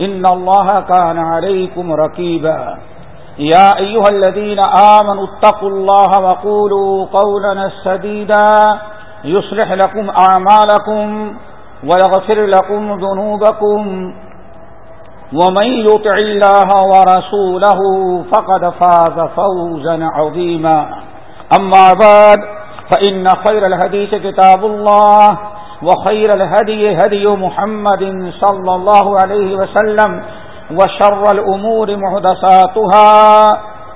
إن الله كان عليكم ركيبا يا أيها الذين آمنوا اتقوا الله وقولوا قولنا السديدا يصلح لكم أعمالكم ويغفر لكم ذنوبكم. ومن يطع الله ورسوله فقد فاز فوزا عظيما. أما بعد، فإن خير الهديث كتاب الله. وخير الهدي هدي محمد صلى الله عليه وسلم وشر الأمور محدثاتها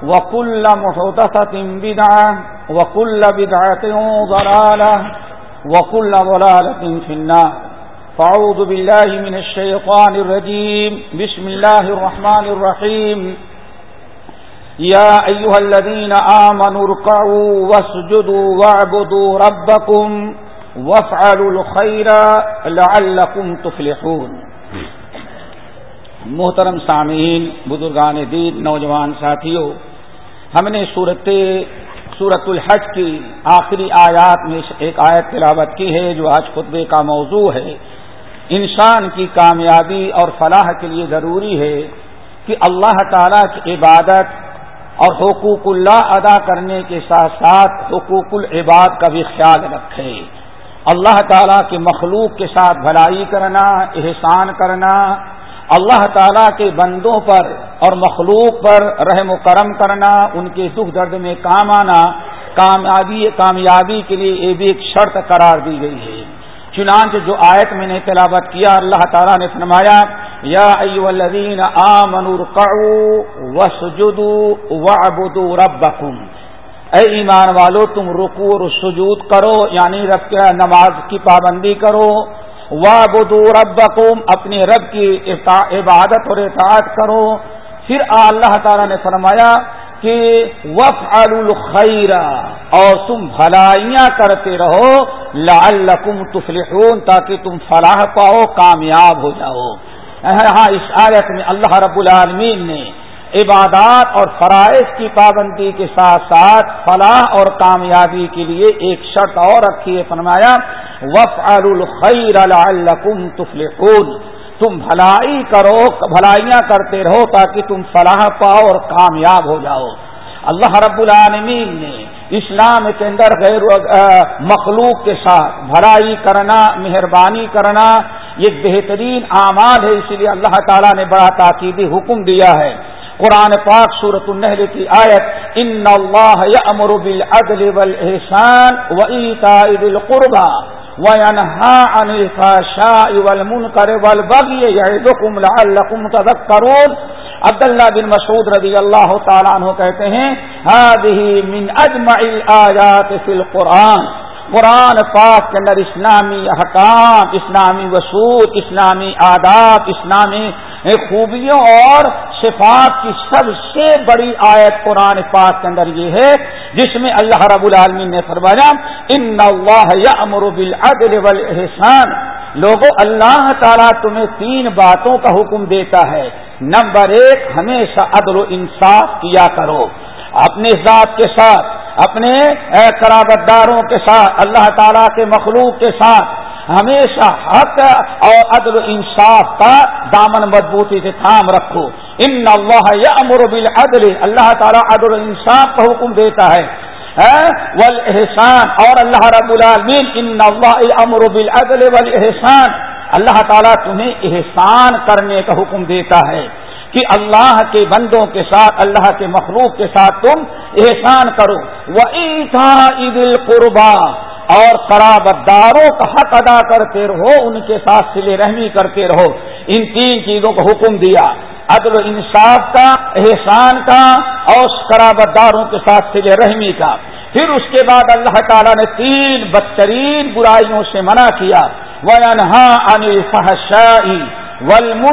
وكل محدثة بدعة وكل بدعة ضلالة وكل ضلالة في النار. فعوذ بالله من الشيطان الرجيم. بسم الله الرحمن الرحيم. يا أيها الذين آمنوا ركعوا واسجدوا واعبدوا ربكم وافعلوا الخير لعلكم تفلحون. محترم سامعین، بزرگان دین، نوجوان ساتھیوں، ہم نے صورت صورت الحج کی آخری آیات میں ایک آیت تلاوت کی ہے جو آج خطبے کا موضوع ہے۔ انسان کی کامیابی اور فلاح کے لیے ضروری ہے کہ اللہ تعالی کی عبادت اور حقوق اللہ ادا کرنے کے ساتھ ساتھ حقوق العباد کا بھی خیال رکھے۔ اللہ تعالیٰ کے مخلوق کے ساتھ بھلائی کرنا، احسان کرنا، اللہ تعالیٰ کے بندوں پر اور مخلوق پر رحم و کرم کرنا، ان کے دکھ درد میں کام آنا، کامیابی کامیابی کے لیے یہ بھی ایک شرط قرار دی گئی ہے۔ چنانچہ جو آیت میں نے تلاوت کیا، اللہ تعالیٰ نے فرمایا، یا ایو الذین آمنوا رکعوا وسجدوا وعبدوا ربکم۔ اے ایمان والو، تم رکو اور سجود کرو یعنی رب کے نماز کی پابندی کرو۔ وابدو ربکم اپنے رب کی عبادت اور اطاعت کرو۔ پھر اللہ تعالی نے فرمایا کہ وف الخیر اور تم بھلائیاں کرتے رہو۔ لعلکم تفلحون، تاکہ تم فلاح پاؤ، کامیاب ہو جاؤ۔ ہاں اس آیت میں اللہ رب العالمین نے عبادات اور فرائض کی پابندی کے ساتھ ساتھ فلاح اور کامیابی کے لیے ایک شرط اور رکھی ہے، فرمایا وف الخیر الکم تفلحون۔ تم بھلائی کرو، بھلائیاں کرتے رہو تاکہ تم فلاح پاؤ اور کامیاب ہو جاؤ۔ اللہ رب العالمین نے اسلام کے اندر غیر مخلوق کے ساتھ بھلائی کرنا، مہربانی کرنا یہ بہترین اعمال ہے، اسی لیے اللہ تعالیٰ نے بڑا تاکیدی حکم دیا ہے۔ قرآن پاک صورت النحل کی آیت ان اللہ یامر بالعدل والاحسان وایتاء ذی القربى وینہا عن الفحشاء والمنکر والبغي یعظکم لعلکم تذکرون عبداللہ بن مسعود رضی اللہ تعالیٰ عنہ کہتے ہیں هذه من اجمع الآیات فی القرآن قرآن پاک کے اندر اسلامی احکام، اسلامی وصول اسلامی آداب، اسلامی خوبیوں اور صفات کی سب سے بڑی آیت قرآن پاک کے اندر یہ ہے، جس میں اللہ رب العالمین نے فرمایا، ان اللہ امر بالعدل والاحسان لوگوں اللہ تعالیٰ تمہیں تین باتوں کا حکم دیتا ہے۔ نمبر ایک، ہمیشہ عدل و انصاف کیا کرو۔ اپنے ذات کے ساتھ، اپنے قرابت داروں کے ساتھ، اللہ تعالیٰ کے مخلوق کے ساتھ ہمیشہ حق اور عدل و انصاف کا دامن مضبوطی سے تھام رکھو۔ ان اللہ امر بالعدل۔ اللہ تعالیٰ عدل و انصاف کا حکم دیتا ہے۔ والاحسان اور اللہ رب العالمین، ان اللہ امر بالعدل والاحسان اللہ تعالیٰ تمہیں احسان کرنے کا حکم دیتا ہے کہ اللہ کے بندوں کے ساتھ، اللہ کے مخلوق کے ساتھ تم احسان کرو۔ وہ عید القربا اور قرابتداروں کا حق ادا کرتے رہو، ان کے ساتھ سلے رحمی کرتے رہو۔ ان تین چیزوں کو حکم دیا۔ عدل و انصاف کا، احسان کا اور قرابتداروں کے ساتھ سلے رحمی کا۔ پھر اس کے بعد اللہ تعالیٰ نے تین بدترین برائیوں سے منع کیا۔ وہ انہا انل فحشائی ول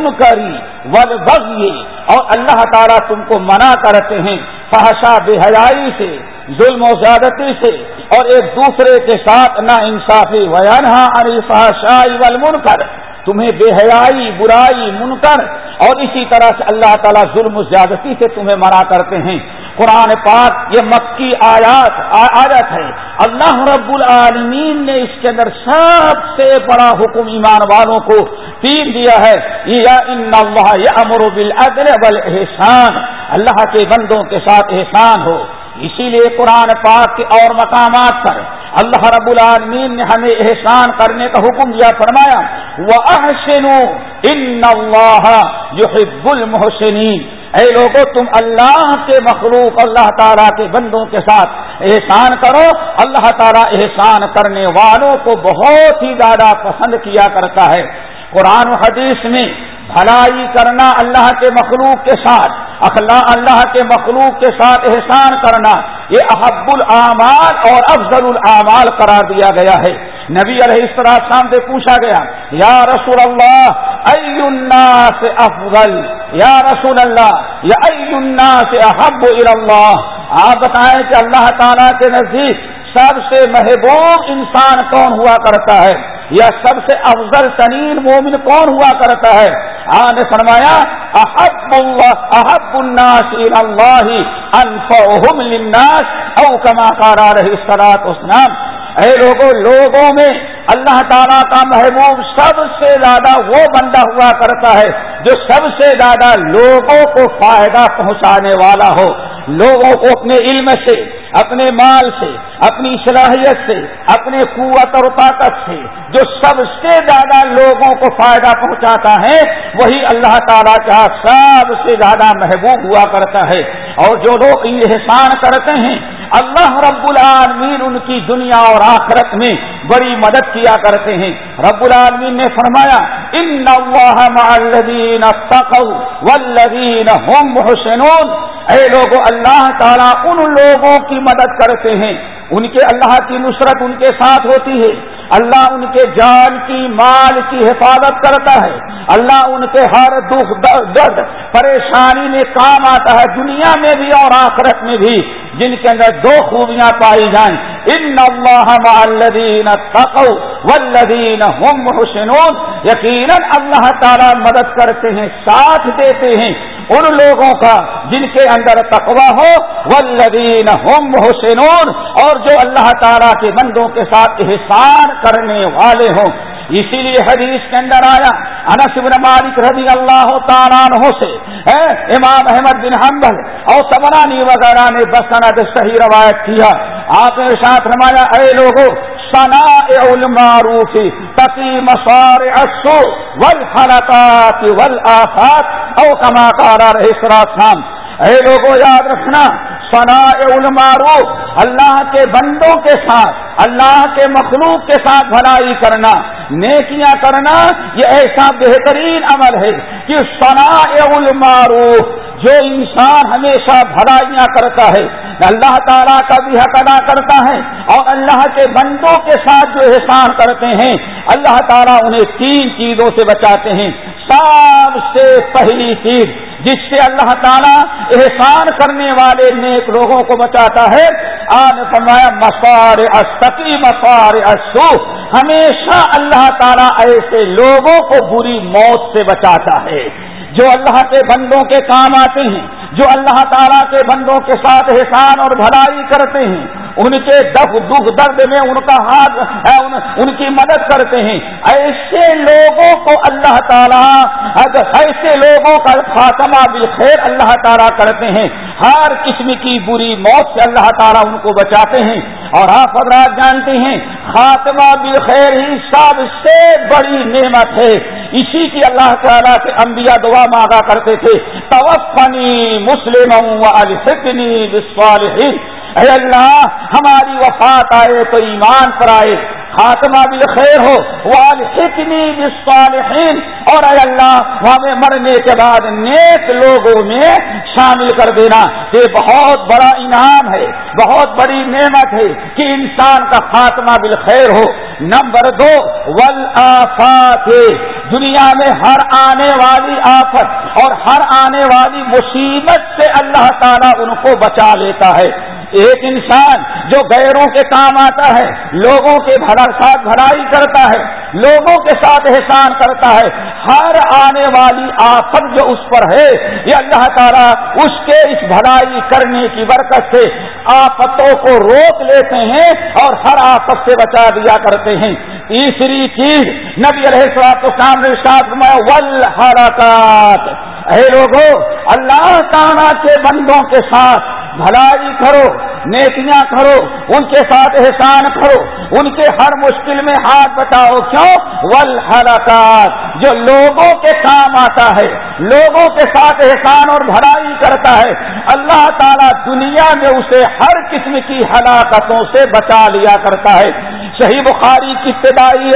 ول اور اللہ تعالیٰ تم کو منع کرتے ہیں فحشا بے حیائی سے، ظلم و زیادتی سے۔ اور ایک دوسرے کے ساتھ نا انصافی وینہا انل فحشائی ول منکر تمہیں بے حیائی، برائی، منکر اور اسی طرح سے اللہ تعالیٰ ظلم و زیادتی سے تمہیں منع کرتے ہیں۔ قرآن پاک یہ مکی آیات آیت ہے۔ اللہ رب العالمین نے اس کے اندر سب سے بڑا حکم ایمان والوں کو تین دیا ہے۔ یہ امر بل احسان اللہ کے بندوں کے ساتھ احسان ہو۔ اسی لیے قرآن پاک کے اور مقامات پر اللہ رب العالمین نے ہمیں احسان کرنے کا حکم دیا، فرمایا وہ احسن ان اللہ المحسنین اے لوگوں تم اللہ کے مخلوق، اللہ تعالیٰ کے بندوں کے ساتھ احسان کرو۔ اللہ تعالیٰ احسان کرنے والوں کو بہت ہی زیادہ پسند کیا کرتا ہے۔ قرآن و حدیث میں بھلائی کرنا اللہ کے مخلوق کے ساتھ اخلاق اللہ کے مخلوق کے ساتھ احسان کرنا، یہ احب العمال اور افضل العمال قرار دیا گیا ہے۔ نبی علیہ السلام سے پوچھا گیا، یا رسول اللہ، ای الناس افضل؟ یا رسول اللہ، یا ای الناس احب اللہ؟ آپ بتائیں کہ اللہ تعالیٰ کے نزدیک سب سے محبوب انسان کون ہوا کرتا ہے؟ یا سب سے افضل ترین مومن کون ہوا کرتا ہے؟ آ نے فرمایا، احب اللہ، احب الناس اللہ، انفعهم للناس، او کما قال علیہ الصلوۃ والسلام۔ اے لوگوں لوگوں میں اللہ تعالیٰ کا محبوب سب سے زیادہ وہ بندہ ہوا کرتا ہے جو سب سے زیادہ لوگوں کو فائدہ پہنچانے والا ہو۔ لوگوں کو اپنے علم سے، اپنے مال سے، اپنی صلاحیت سے، اپنے قوت اور طاقت سے جو سب سے زیادہ لوگوں کو فائدہ پہنچاتا ہے، وہی اللہ تعالیٰ کا سب سے زیادہ محبوب ہوا کرتا ہے۔ اور جو لوگ احسان کرتے ہیں اللہ رب العالمین ان کی دنیا اور آخرت میں بڑی مدد کیا کرتے ہیں۔ رب العالمین نے فرمایا، ان محسنون۔ اے لوگ اللہ تعالیٰ ان لوگوں کی مدد کرتے ہیں۔ ان کے اللہ کی نصرت ان کے ساتھ ہوتی ہے۔ اللہ ان کے جان کی مال کی حفاظت کرتا ہے اللہ ان کے ہر دکھ درد پریشانی میں کام آتا ہے دنیا میں بھی اور آخرت میں بھی جن کے اندر دو خوبیاں پائی جائیں ان الدین والذین هم محسنون یقیناً اللہ تعالی مدد کرتے ہیں، ساتھ دیتے ہیں ان لوگوں کا جن کے اندر تقوی ہو والذین هم محسنون اور جو اللہ تعالی کے بندوں کے ساتھ احسان کرنے والے ہوں۔ اسی لیے حدیث کے اندر آیا، انس بن مالک رضی اللہ تعالیٰ عنہ سے امام احمد بن حنبل، اور تبرانی وغیرہ نے بسنت صحیح روایت کیا۔ آپ نے ساتھ رمایا اے لوگوں سنا المعروف تقی مسار السو والحرکات والآفات، او کما کارا رہے اے لوگوں یاد رکھنا سنا المعروف، اللہ کے بندوں کے ساتھ، اللہ کے مخلوق کے ساتھ بھلائی کرنا، نیکیاں کرنا، یہ ایسا بہترین عمل ہے کہ سنا المعروف جو انسان ہمیشہ بھلائیاں کرتا ہے، اللہ تعالیٰ کا بھی حق ادا کرتا ہے اور اللہ کے بندوں کے ساتھ جو احسان کرتے ہیں، اللہ تعالیٰ انہیں تین چیزوں سے بچاتے ہیں۔ سب سے پہلی چیز جس سے اللہ تعالیٰ احسان کرنے والے نیک لوگوں کو بچاتا ہے آن فرمایا مسار استقی مسار اسو ہمیشہ اللہ تعالیٰ ایسے لوگوں کو بری موت سے بچاتا ہے۔ جو اللہ کے بندوں کے کام آتے ہیں، جو اللہ تعالیٰ کے بندوں کے ساتھ احسان اور بھلائی کرتے ہیں ان کے دکھ دکھ درد میں ان کا ہاتھ ان کی مدد کرتے ہیں۔ ایسے لوگوں کو اللہ تعالیٰ ایسے لوگوں کا خاتمہ بالخیر اللہ تعالیٰ کرتے ہیں، ہر قسم کی بری موت سے اللہ تعالیٰ ان کو بچاتے ہیں۔ اور آپ حضرات جانتے ہیں، خاتمہ بالخیر ہی سب سے بڑی نعمت ہے۔ اسی کی اللہ تعالیٰ سے انبیاء دعا مانگا کرتے تھے۔ توفنی مسلم اے اللہ، ہماری وفات آئے تو ایمان پر آئے۔ خاتمہ بالخیر ہو، والحقنی بالصالحین۔ اور اے اللہ، ہمیں مرنے کے بعد نیک لوگوں میں شامل کر دینا۔ یہ بہت بڑا انعام ہے، بہت بڑی نعمت ہے کہ انسان کا خاتمہ بالخیر ہو۔ نمبر دو ول دنیا میں ہر آنے والی آفت اور ہر آنے والی مصیبت سے اللہ تعالیٰ ان کو بچا لیتا ہے۔ ایک انسان جو غیروں کے کام آتا ہے، لوگوں کے بھلا ساتھ بھلائی کرتا ہے، لوگوں کے ساتھ احسان کرتا ہے، ہر آنے والی آفت جو اس پر ہے، یہ اللہ تعالیٰ اس کے اس بھلائی کرنے کی برکت سے آفتوں کو روک لیتے ہیں اور ہر آفت سے بچا دیا کرتے ہیں۔ تیسری چیز نبی علیہ السلام سامنے ساتھ میں ول حرکات اے لوگوں اللہ تعالیٰ کے بندوں کے ساتھ بھلائی کرو، نیکیاں کرو، ان کے ساتھ احسان کرو، ان کے ہر مشکل میں ہاتھ بتاؤ کیوں؟ ول جو لوگوں کے کام آتا ہے، لوگوں کے ساتھ احسان اور بھلائی کرتا ہے۔ اللہ تعالیٰ دنیا میں اسے ہر قسم کی ہلاکتوں سے بچا لیا کرتا ہے۔ صحیح بخاری کی ابتدائی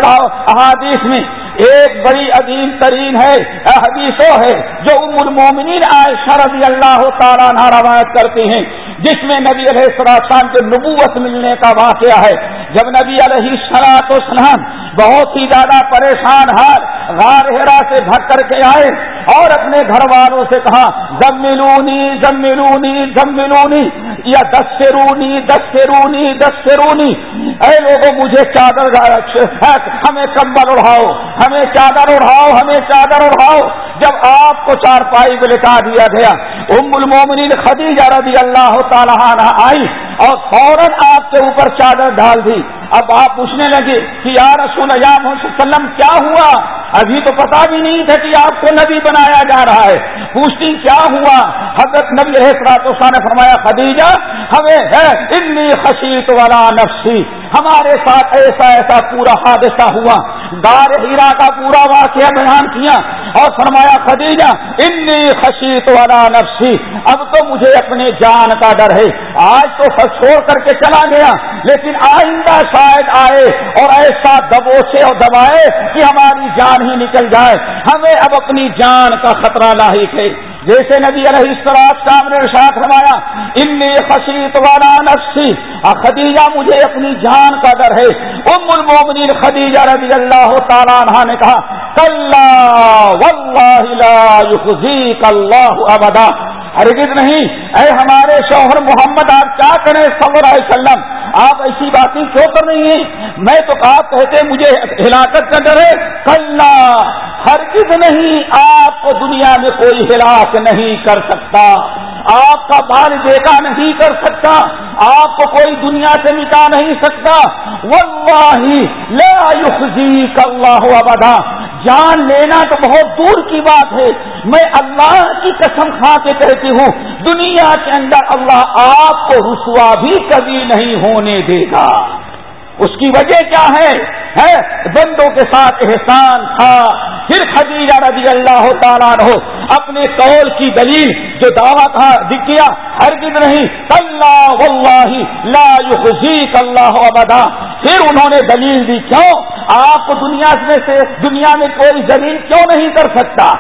احادیث میں ایک بڑی عظیم ترین ہے حدیثوں ہے، جو ام المومنین عائشہ رضی اللہ تعالیٰ نہ روایت کرتے ہیں، جس میں نبی علیہ السلام کے نبوت ملنے کا واقعہ ہے۔ جب نبی علیہ سلاط اسلام بہت ہی زیادہ پریشان حال غار ہیرا سے بھگ کر کے آئے اور اپنے گھر والوں سے کہا، زملونی زملونی زملونی، یا دس سے رونی دس سے رونی دس سے رونی اے لوگوں مجھے چادر ہمیں کمبل اڑاؤ ہمیں چادر اڑاؤ ہمیں چادر اڑاؤ جب آپ کو چار پائی کو لٹا دیا گیا، ام المومنین خدیجہ رضی اللہ تعالیٰ آئی اور فوراً آپ کے اوپر چادر ڈال دی۔ اب آپ پوچھنے لگے کہ یا رسول یا وسلم، کیا ہوا؟ ابھی تو پتا بھی نہیں تھا کہ آپ کو نبی بنایا جا رہا ہے۔ پوچھتی کیا ہوا؟ حضرت نبی نے فرمایا، خدیجہ، ہمیں ہے اتنی خشیت والا نفسی۔ ہمارے ساتھ ایسا ایسا پورا حادثہ ہوا۔ دار ہیرا کا پورا واقعہ بیان کیا اور فرمایا، خدیجہ اتنی خشیت والا نفسی. اب تو مجھے اپنے جان کا ڈر ہے. آج تو چھوڑ کر کے چلا گیا. لیکن آئندہ شاید آئے اور ایسا دبوچے اور دبائے کہ ہماری جان ہی نکل جائے. ہمیں اب اپنی جان کا خطرہ لاحق ہے. جیسے نبی علیہ السلام سامنے ساتھ روایا انی خشیت والا نفسی. خدیجہ مجھے اپنی جان کا ڈر ہے۔ ام المومنین خدیجہ رضی اللہ تعالیٰ عنہ نے کہا واللہ لا یخزیک اللہ ابدا. ہرگز نہیں، اے ہمارے شوہر محمد، آپ کیا کریں صلی اللہ علیہ وسلم؟ آپ ایسی باتیں کیوں کر رہی ہیں؟ میں تو آپ کہتے مجھے ہلاکت کا ڈر ہے۔ کل ہرگز نہیں، آپ کو دنیا میں کوئی ہلاک نہیں کر سکتا۔ آپ کا بال دیکھا نہیں کر سکتا۔ آپ کو کوئی دنیا سے مٹا نہیں سکتا۔ واللہ لا اللہ ابدا۔ جان لینا تو بہت دور کی بات ہے۔ میں اللہ کی قسم کھا کے کہتی ہوں، دنیا کے اندر اللہ آپ کو رسوا بھی کبھی نہیں ہونے دے گا۔ اس کی وجہ کیا ہے؟ بندوں کے ساتھ احسان تھا۔ پھر خدیجہ رضی اللہ تعالیٰ رہو اپنے قول کی دلیل جو دعویٰ تھا دکھیا ہرگز نہیں، اللہ واللہ لا يخزيك اللہ ابدا. پھر انہوں نے دلیل دی، کیوں؟ آپ کو دنیا میں سے، دنیا میں کوئی زمین کیوں نہیں کر سکتا؟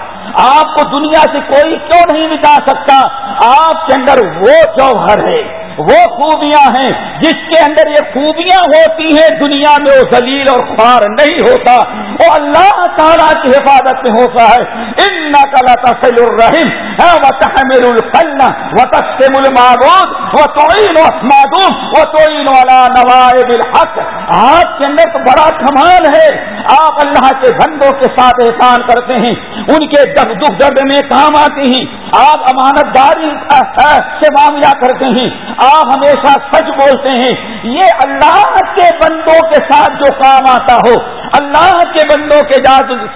آپ کو دنیا سے کوئی کیوں نہیں مٹا سکتا؟ آپ کے اندر وہ جوہر ہے۔ وہ خوبیاں ہیں جس کے اندر یہ خوبیاں ہوتی ہیں، دنیا میں وہ ذلیل اور خوار نہیں ہوتا۔ وہ اللہ تعالیٰ کی حفاظت میں ہوتا ہے۔ ان نقل تفل الرحیم ہے ہاں، تحمل الفن و المعبود وہ توئین معدوم وہ والا نوائب الحق۔ آپ کے اندر تو بڑا کمال ہے۔ آپ اللہ کے بندوں کے ساتھ احسان کرتے ہیں۔ ان کے دکھ درد میں کام آتے ہیں۔ آپ امانت داری سے معاملہ کرتے ہیں۔ آپ ہمیشہ سچ بولتے ہیں۔ یہ اللہ کے بندوں کے ساتھ جو کام آتا ہو، اللہ کے بندوں کے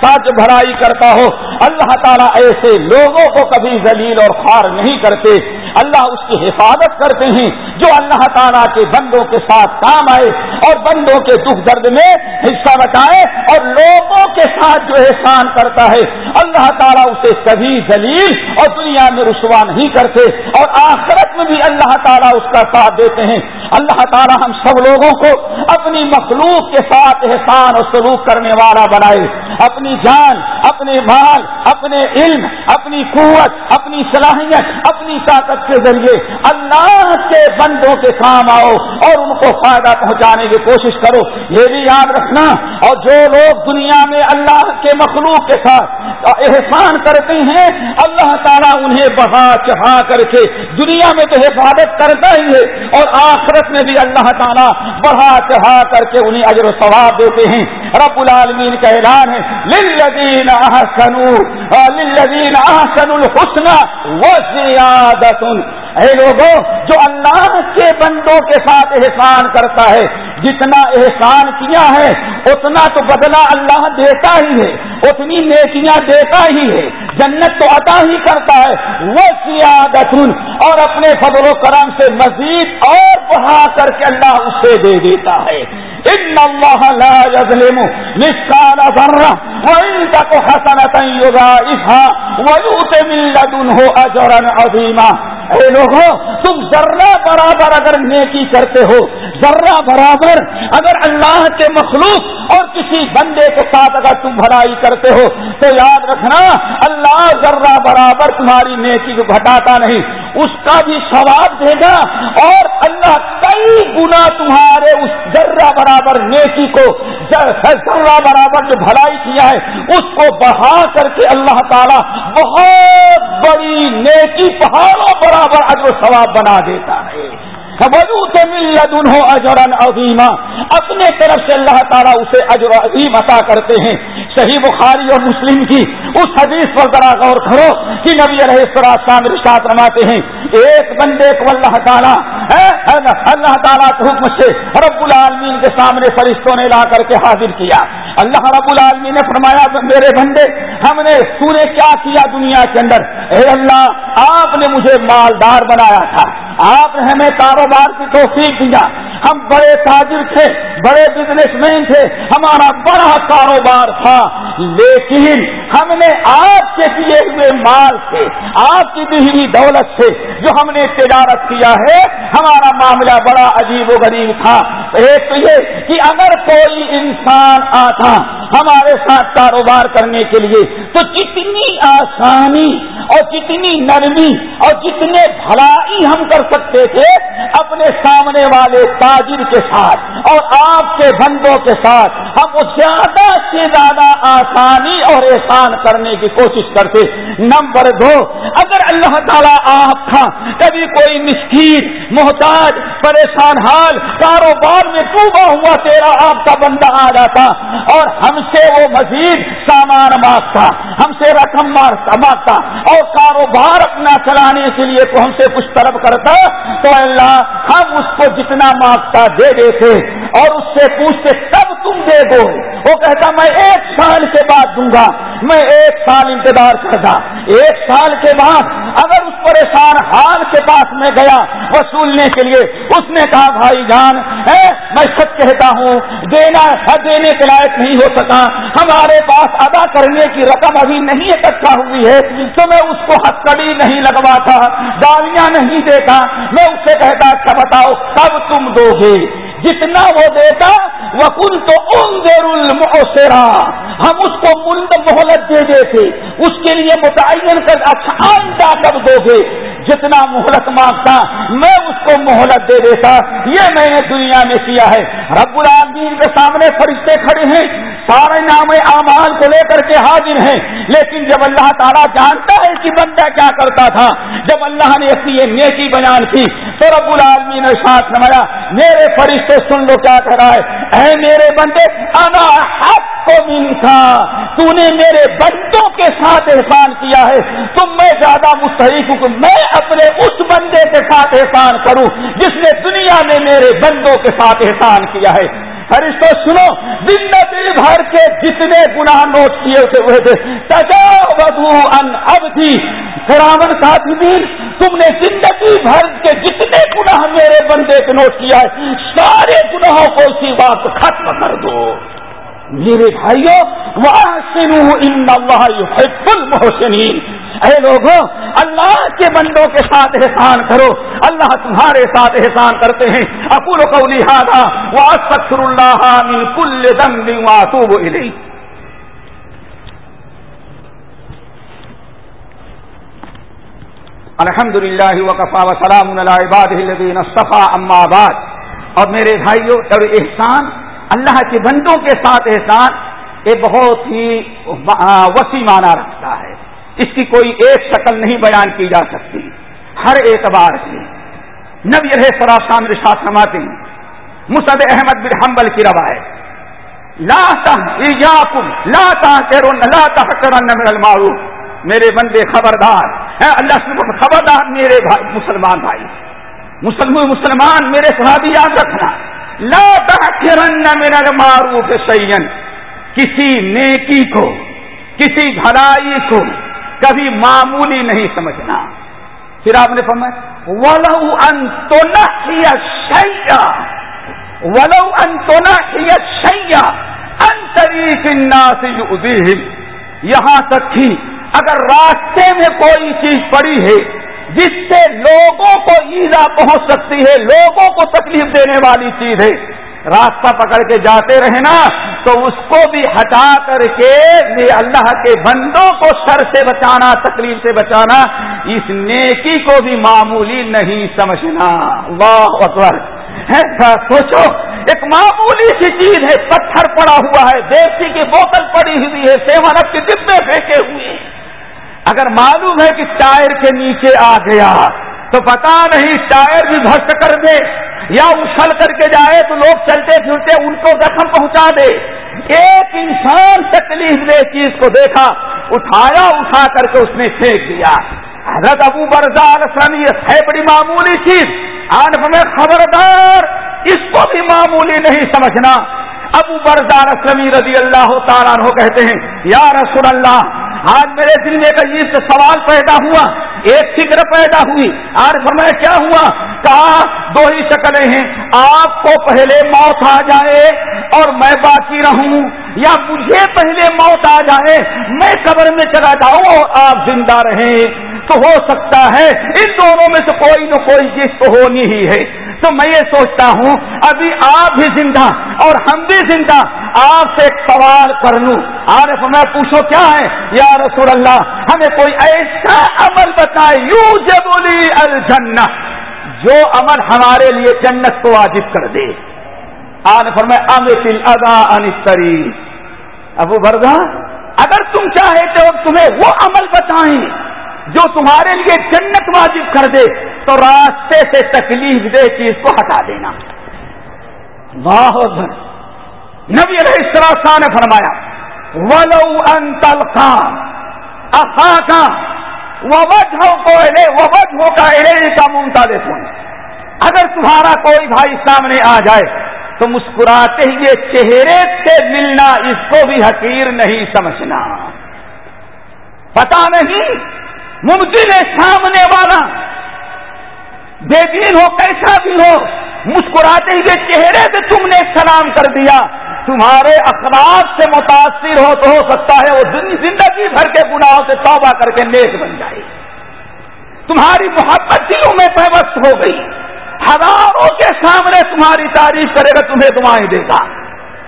ساتھ بھرائی کرتا ہو، اللہ تعالیٰ ایسے لوگوں کو کبھی ذلیل اور خوار نہیں کرتے۔ اللہ اس کی حفاظت کرتے ہیں جو اللہ تعالیٰ کے بندوں کے ساتھ کام آئے اور بندوں کے دکھ درد میں حصہ بتائے اور لوگوں کے ساتھ جو احسان کرتا ہے، اللہ تعالیٰ اسے کبھی ذلیل اور دنیا میں رسوا نہیں کرتے۔ اور آخرت آخرت میں بھی اللہ تعالیٰ اس کا ساتھ دیتے ہیں۔ اللہ تعالیٰ ہم سب لوگوں کو اپنی مخلوق کے ساتھ احسان اور سلوک کرنے والا بنائے۔ اپنی جان، اپنے مال، اپنے علم، اپنی قوت، اپنی صلاحیت، اپنی طاقت کے ذریعے اللہ کے بندوں کے کام آؤ اور ان کو فائدہ پہنچانے کی کوشش کرو۔ یہ بھی یاد رکھنا۔ اور جو لوگ دنیا میں اللہ کے مخلوق کے ساتھ احسان کرتے ہیں، اللہ تعالیٰ انہیں بہا چڑھا کر کے دنیا میں تو حفاظت کرتا ہی ہے۔ اور آخرت میں بھی اللہ تعالیٰ بڑھا چڑھا کر کے انہیں اجر و ثواب دیتے ہیں۔ رب العالمین کا اعلان ہے للذین احسنوا للذین احسنوا الحسنى وزیادۃ اے لوگوں جو اللہ کے بندوں کے ساتھ احسان کرتا ہے جتنا احسان کیا ہے، اتنا تو بدلہ اللہ دیتا ہی ہے، اتنی نیکیاں دیتا ہی ہے۔ جنت تو عطا ہی کرتا ہے۔ وہ سیادت اور اپنے فضل و کرم سے مزید اور بڑھا کر کے اللہ اسے دے دیتا ہے۔ ان اللہ لا يظلم مثقال ذرہ وان تک حسنۃ یضاعفها ويؤت من لدنه اجرا عظیما۔ اے لوگوں تم ذرہ برابر اگر نیکی کرتے ہو، ذرہ برابر اگر اللہ کے مخلوق اور کسی بندے کے ساتھ اگر تم بھلائی کرتے ہو، تو یاد رکھنا، اللہ ذرہ برابر تمہاری نیکی کو گھٹاتا نہیں، اس کا بھی ثواب دے گا اور اللہ کئی گنا تمہارے اس ذرہ برابر نیکی کو، ذرہ برابر جو بھلائی کیا ہے، اس کو بڑھا کر کے اللہ تعالیٰ بہت بڑی نیکی پہاڑوں برابر اجر ثواب بنا دیتا۔ ہے ہو اجرن عظیمہ اپنے طرف سے اللہ تعالیٰ اسے اجر عظیم عطا کرتے ہیں۔ صحیح بخاری اور مسلم کی اس حدیث پر ذرا غور کرو کہ نبی علیہ السلام رشاد رماتے ہیں، ایک بندے کو اللہ تعالیٰ اللہ تعالیٰ کے حکم سے رب العالمین کے سامنے فرشتوں نے لا کر کے حاضر کیا۔ اللہ رب العالمین نے فرمایا، میرے بندے، ہم نے، تو نے کیا کیا دنیا کے اندر؟ اے اللہ، آپ نے مجھے مالدار بنایا تھا۔ آپ نے ہمیں کاروبار کی توفیق دیا۔ ہم بڑے تاجر تھے، بڑے بزنس مین تھے، ہمارا بڑا کاروبار تھا۔ لیکن ہم نے آپ کے کیے ہوئے مال سے، آپ کی دی ہوئی دولت سے جو ہم نے تجارت کیا ہے، ہمارا معاملہ بڑا عجیب و غریب تھا۔ ایک تو یہ کہ اگر کوئی انسان آتا ہمارے ساتھ کاروبار کرنے کے لیے تو جتنی آسانی اور جتنی نرمی اور جتنے بھلائی ہم کر سکتے تھے اپنے سامنے والے تاجر کے ساتھ اور آپ کے بندوں کے ساتھ، ہم زیادہ سے زیادہ آسانی اور احسان کرنے کی کوشش کرتے۔ نمبر دو، اگر اللہ تعالیٰ آپ کا کبھی کوئی مسکین، محتاج، پریشان حال، کاروبار میں ڈوبا ہوا تیرا آپ کا بندہ آ جاتا اور ہم ہم سے وہ مزید سامان مانگتا، ہم سے رقم مانگتا اور کاروبار اپنا چلانے کے لیے تو ہم سے کچھ طلب کرتا، تو اللہ ہم اس کو جتنا مانگتا دے دیتے اور اس سے پوچھتے، تب تم دے دو۔ وہ کہتا، میں ایک سال کے بعد دوں گا، میں ایک سال انتظار کرتا۔ ایک سال کے بعد اگر اس پریشان حال کے پاس میں گیا وصولنے کے لیے، اس نے کہا، بھائی جان، اے، میں سچ کہتا ہوں، دینا دینے کے لائق نہیں ہو سکا۔ ہمارے پاس ادا کرنے کی رقم ابھی نہیں اکٹھا ہوئی ہے، تو میں اس کو ہتکڑی نہیں لگوا تھا گالیاں نہیں دیتا۔ میں اس سے کہتا اچھا بتاؤ، کب تم دو گے؟ جتنا وہ دیتا وہ کل تو ان دیر ہم اس کو ملد مہلت دے دیتے، اس کے لیے متعین کر اچھا آئندہ کب دو گے۔ جتنا مہلت مانگتا میں اس کو مہلت دے دیتا۔ یہ میں نے دنیا میں کیا ہے۔ رب العالمین کے سامنے فرشتے کھڑے ہیں۔ سارے نام اعمال کو لے کر کے حاضر ہیں۔ لیکن جب اللہ تعالیٰ جانتا ہے کہ بندہ کیا کرتا تھا، جب اللہ نے اپنی یہ نیکی بیان کی، تو رب العالمین نے ساتھ نمایا میرے فرشتے سن لو کیا کہہ رہا ہے۔ اے میرے بندے، انا حق کو تھا۔ تو نے میرے بندوں کے ساتھ احسان کیا ہے۔ تو میں زیادہ مستحق ہوں میں اپنے اس بندے کے ساتھ احسان کروں جس نے دنیا میں میرے بندوں کے ساتھ احسان کیا ہے۔ فرشتوں سنو زندگی بھر کے جتنے گناہ نوٹ کیے ہوئے تھے ان اب تھی فراون ساتھی تم نے زندگی بھر کے جتنے گناہ میرے بندے کو نوٹ کیا ہے، سارے گناہوں کو اسی بات ختم کر دو۔ میرے بھائیوں وہ ان محسنین اے لوگوں اللہ کے بندوں کے ساتھ احسان کرو۔ اللہ تمہارے ساتھ احسان کرتے ہیں۔ اکول کو لہٰذا وہ سکر اللہ من کل دم واتوب الیہ الحمد للہ وقفا وسلام عباد الدین صفا اما آباد اور میرے بھائیوں اور احسان اللہ کے بندوں کے ساتھ احسان یہ بہت ہی وسیع معنی رکھتا ہے۔ اس کی کوئی ایک شکل نہیں بیان کی جا سکتی۔ ہر اعتبار سے۔ نبی رہے سراسان رشاط نماتے مصد احمد بن حنبل کی روایت لاتا لاتا لاتا کرن من المعروف۔ میرے بندے، خبردار۔ اللہ خبردار میرے بھائی، مسلمان بھائی۔ مسلم مسلمان، میرے صحابی، یاد رکھنا۔ لا تحقرن من المعروف سین کسی نیکی کو، کسی بھلائی کو کبھی معمولی نہیں سمجھنا۔ پھر آپ نے فرمایا، ولو انتونا شیا ولو انتونا شیا انتریف الناس یؤذیہم یہاں تک کہ اگر راستے میں کوئی چیز پڑی ہے جس سے لوگوں کو ایزا پہنچ سکتی ہے، لوگوں کو تکلیف دینے والی چیز ہے۔ راستہ پکڑ کے جاتے رہے نا تو اس کو بھی ہٹا کر کے اللہ کے بندوں کو سر سے بچانا، تکلیف سے بچانا، اس نیکی کو بھی معمولی نہیں سمجھنا۔ اللہ اکبر۔ سوچو، ایک معمولی سی چیز ہے، پتھر پڑا ہوا ہے، دیسی کی بوتل پڑی ہوئی ہے سیون اپ کے ڈبے پھینکے ہوئے ہیں۔ اگر معلوم ہے کہ ٹائر کے نیچے آ گیا تو پتا نہیں ٹائر بھی بھسٹ کر دے یا اچھل کر کے جائے تو لوگ چلتے پھرتے ان کو زخم پہنچا دے۔ ایک انسان تکلیف دے چیز کو دیکھا، اٹھایا، اٹھا کر کے اس نے پھینک دیا۔ حضرت ابو برزا یہ ہے بڑی معمولی چیز۔ آج میں خبردار، اس کو بھی معمولی نہیں سمجھنا۔ ابو برزار اسلمی رضی اللہ تعالیٰ کہتے ہیں، یا رسول اللہ آج میرے دل میں ایک عجیب سے سوال پیدا ہوا، ایک فکر پیدا ہوئی۔ آج فرمایا، کیا ہوا؟ کہا دو ہی شکلیں ہیں۔ آپ کو پہلے موت آ جائے اور میں باقی رہوں، یا مجھے پہلے موت آ جائے، میں قبر میں چلا جاؤں اور آپ زندہ رہیں۔ تو ہو سکتا ہے، ان دونوں میں سے کوئی نہ کوئی چیز تو ہونی ہی ہے۔ تو میں یہ سوچتا ہوں، ابھی آپ بھی زندہ اور ہم بھی زندہ، آپ سے ایک سوال کر لوں۔ عارف، میں پوچھو کیا ہے؟ یا رسول اللہ، ہمیں کوئی ایسا عمل بتائے یوں جب بولی الجنہ، جو عمل ہمارے لیے جنت کو واجب کر دے۔ عارف، میں امت ادا انستری ابو بردا اگر تم چاہے تو تمہیں وہ عمل بتائیں جو تمہارے لیے جنت واجب کر دے۔ تو راستے سے تکلیف دے چیز کو ہٹا دینا۔ بہت نبی علیہ السلام نے فرمایا، ولو انتل خان افا کا وجہ کو وجہ کا کا ممتا دیتا اگر تمہارا کوئی بھائی سامنے آ جائے، تو مسکراتے ہوئے چہرے سے ملنا اس کو بھی حقیر نہیں سمجھنا۔ پتا نہیں، ممکن ہے سامنے والا بے دین ہو کیسا بھی ہو، مسکراتے ہوئے چہرے سے تم نے سلام کر دیا۔ تمہارے اخلاق سے متاثر ہو تو ہو سکتا ہے وہ زندگی بھر کے گناہوں سے توبہ کر کے نیک بن جائے۔ تمہاری محبت دلوں میں پیوست ہو گئی۔ ہزاروں کے سامنے تمہاری تعریف کرے گا، تمہیں دعائیں دے گا۔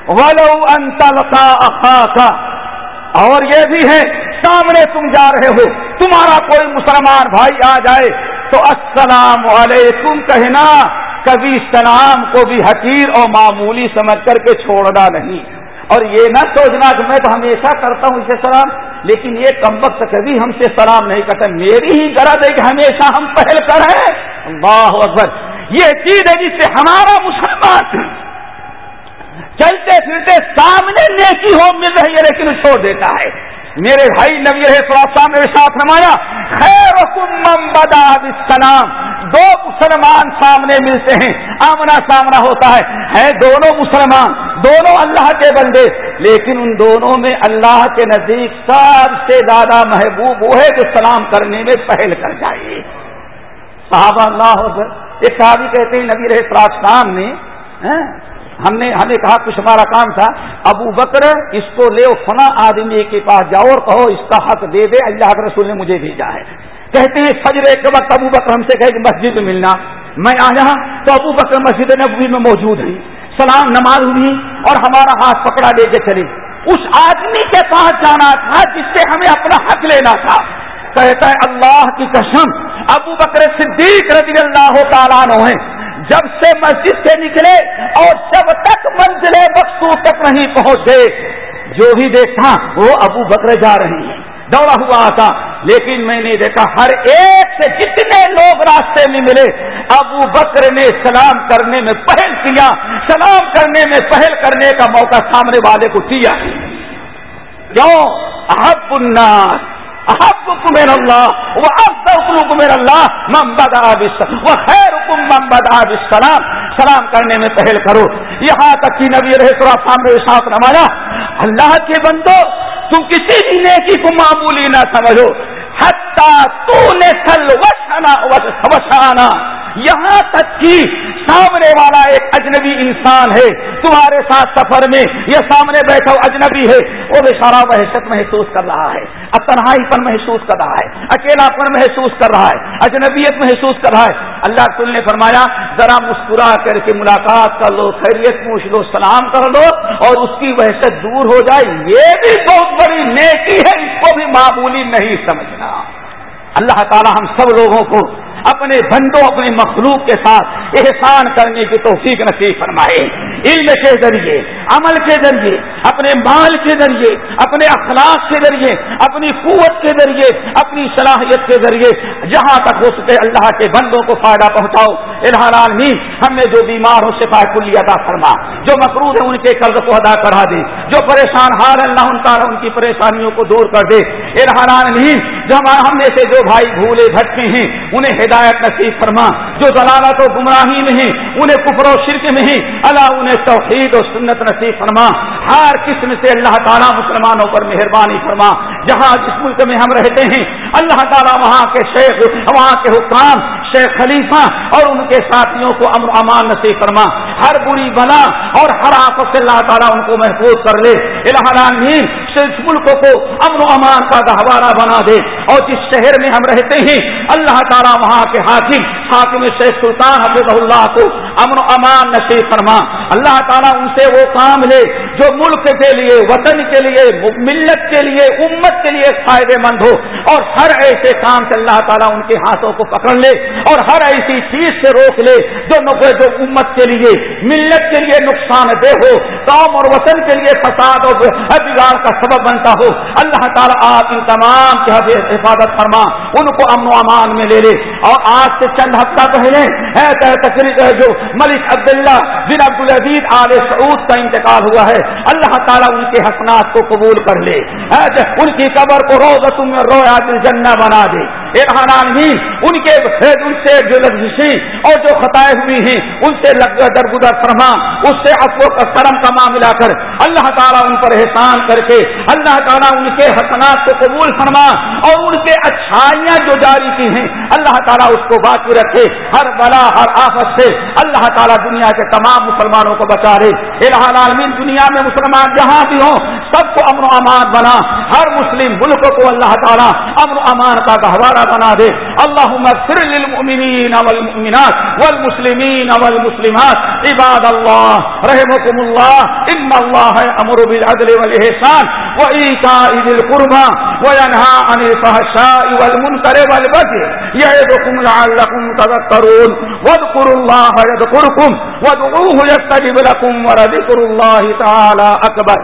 ولو انتل کا اور یہ بھی ہے، سامنے تم جا رہے ہو۔ تمہارا کوئی مسلمان بھائی آ جائے تو السلام علیکم کہنا، کبھی سلام کو بھی حقیر اور معمولی سمجھ کر کے چھوڑنا نہیں۔ اور یہ نہ سوچنا کہ میں تو ہمیشہ کرتا ہوں اسے سلام، لیکن یہ کم وقت کبھی ہم سے سلام نہیں کرتا۔ میری ہی غرض ہے کہ ہمیشہ ہم پہل کریں اللہ اکبر۔ یہ چیز ہے جس سے ہمارا مسلمان چلتے پھرتے سامنے نیکی ہو مل رہی ہے لیکن چھوڑ دیتا ہے۔ میرے بھائی نبی نے ساتھ نمایا خیر بدا السلام دو مسلمان سامنے ملتے ہیں، آمنا سامنا ہوتا ہے۔ ہے دونوں مسلمان، دونوں اللہ کے بندے۔ لیکن ان دونوں میں اللہ کے نزدیک سب سے زیادہ محبوب وہ ہے جو سلام کرنے میں پہل کر جائے۔ صحابہ اللہ ایک صحابی کہتے ہیں، نبی رہے پراسام نے ہم نے ہمیں کہا کچھ ہمارا کام تھا، ابو بکر اس کو لے، فنا آدمی کے پاس جاؤ اور کہو اس کا حق دے دے، اللہ کے رسول نے مجھے بھیجا ہے۔ کہتے ہیں فجرے کے وقت ابو بکر ہم سے کہ مسجد میں ملنا۔ میں آیا تو ابو بکر مسجد نبوی میں موجود ہیں۔ سلام، نماز ہوئی اور ہمارا ہاتھ پکڑا لے کے چلے۔ اس آدمی کے پاس جانا تھا جس سے ہمیں اپنا حق لینا تھا۔ کہتا ہے، اللہ کی قسم، ابو بکر صدیق رضی اللہ تعالیٰ ہے جب سے مسجد سے نکلے اور جب تک منزل بخشو تک نہیں پہنچ گئے جو بھی دیکھا، وہ ابو بکر جا رہی ہیں دوڑا ہوا تھا لیکن میں نے دیکھا ہر ایک سے جتنے لوگ راستے میں ملے، ابو بکر نے سلام کرنے میں پہل کیا۔ سلام کرنے میں پہل کرنے کا موقع سامنے والے کو دیا۔ کیوں احب الناس احب میرا اللہ وہ اب میرا اللہ محمد وہ خیر حکم محمد عابص السلام سلام کرنے میں پہل کرو۔ یہاں تک کہ نبی رہے سامنے ساتھ نمایا اللہ کے بندو، تم کسی بھی نیکی کو معمولی نہ سمجھو۔ حتہ تو نے سل وسانا وسانا یہاں تک کہ سامنے والا ایک اجنبی انسان ہے۔ تمہارے ساتھ سفر میں یہ سامنے بیٹھا اجنبی ہے۔ وہ بھی سارا وحشت محسوس کر رہا ہے۔ اب تنہائی پر محسوس کر رہا ہے۔ اکیلا پر محسوس کر رہا ہے۔ اجنبیت محسوس کر رہا ہے۔ اللہ تل نے فرمایا، ذرا مسکرا کر کے ملاقات کر لو، خیریت پوچھ لو، سلام کر لو اور اس کی وحشت دور ہو جائے۔ یہ بھی بہت بڑی نیکی ہے، اس کو بھی معمولی نہیں سمجھنا۔ اللہ تعالی ہم سب لوگوں کو اپنے بندوں، اپنے مخلوق کے ساتھ احسان کرنے کی توفیق نصیب فرمائے۔ علم کے ذریعے، عمل کے ذریعے، اپنے مال کے ذریعے، اپنے اخلاق کے ذریعے، اپنی قوت کے ذریعے، اپنی صلاحیت کے ذریعے جہاں تک ہو سکے اللہ کے بندوں کو فائدہ پہنچاؤ۔ الحال ہم نے جو بیمار ہو شفا کلی ادا فرما، جو مقروض ہے ان کے قرض کو ادا کرا دے، جو پریشان حال اللہ ان کا ان کی پریشانیوں کو دور کر دے۔ الحال جب ہم میں سے جو بھائی بھولے بھٹکے ہیں، انہیں ہدایت نصیب فرما۔ جو ضلالت و گمراہی میں ہیں، انہیں کفر و شرک میں ہیں، اللہ انہیں توحید و سنت نصیب فرما۔ ہر قسم سے اللہ تعالیٰ مسلمانوں پر مہربانی فرما۔ جہاں جس ملک میں ہم رہتے ہیں، اللہ تعالیٰ وہاں کے شیخ، وہاں کے حکام شیخ خلیفہ اور ان کے ساتھیوں کو امر امان نصیب فرما۔ ہر بری بنا اور ہر آفت سے اللہ تعالیٰ ان کو محفوظ کر لے۔ الحرامین اس ملک کو امن و امان کا گہوارہ بنا دے۔ اور جس شہر میں ہم رہتے ہیں، اللہ تعالیٰ وہاں کے حاکم حاکم شیخ سلطان حفظ اللہ کو امن و امان نصیب فرما۔ اللہ تعالیٰ ان سے وہ کام لے جو ملک کے لیے، وطن کے لیے، ملت کے لیے، امت کے لیے فائدے مند ہو اور ہر ایسے کام سے اللہ تعالیٰ ان کے ہاتھوں کو پکڑ لے اور ہر ایسی چیز سے روک لے جو جو امت کے لیے، ملت کے لیے نقصان دہ ہو، قوم اور وطن کے لیے فساد اور بگاڑ کا سبب بنتا ہو۔ اللہ تعالیٰ آپ ان تمام کی حفاظت فرما، ان کو امن و امان میں لے لے۔ اور آج سے چند ہفتہ پہلے تقریب جو ملک عبداللہ بن عبد العزیز آل سعود کا انتقال ہوا ہے۔ اللہ تعالیٰ ان کے حسنات کو قبول کر لے۔ ان کی قبر کو روز تم رویا جنہ بنا دے۔ ان کے ان سے جو لفظی اور جو خطائے ہوئی ہیں، ان سے درگزر فرما، اس سے افو کا کرم کا معاملہ کر۔ اللہ تعالیٰ ان پر احسان کر کے، اللہ تعالیٰ ان کے حسنات کو قبول فرما اور ان کے اچھائیاں جو جاری کی ہیں، اللہ تعالیٰ اس کو باقی رکھے۔ ہر بلا، ہر آفت سے اللہ تعالیٰ دنیا کے تمام مسلمانوں کو بچا رہے عالمین دنیا میں مسلمان جہاں بھی ہوں، سب کو امن و امان بنا۔ ہر مسلم ملک کو اللہ تعالیٰ امن و امان کا گہوارہ بنا دے۔ اللہ اغفر والمؤمنات والمسلمين والمسلمات۔ عباد الله رحمكم الله إن الله أمر بالعدل والإحسان وإيتاء ذي القربى وينهى عن الفحشاء والمنكر والبغي يعظكم لعلكم تذكرون واذكروا الله يذكركم وادعوه يستجب لكم ولذكر الله تعالى أكبر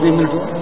بھی مل جائے۔